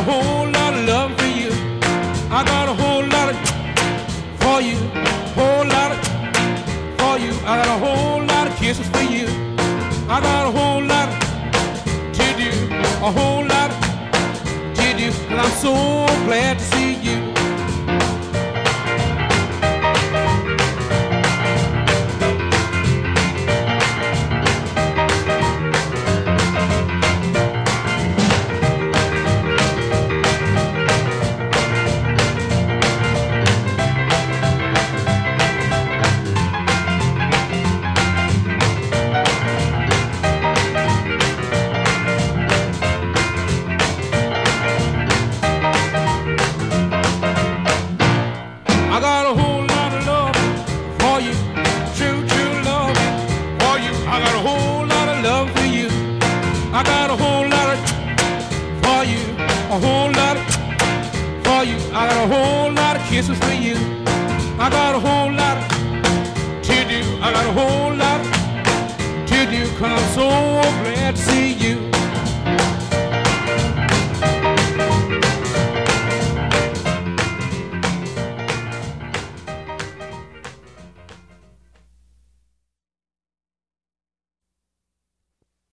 a whole lot of love for you. I got a whole lot of for you. Whole lot of for you. I got a whole lot of kisses for you. I got a whole lot to do. A whole lot to do. And I'm so glad to see. got a whole lot of love for you. True, true love for you. I got a whole lot of love for you. I got a whole lot of for you. A whole lot of for you. I got a whole lot of kisses for you. I got a whole lot of to do. I got a whole lot to do. Cause I'm so glad to see you.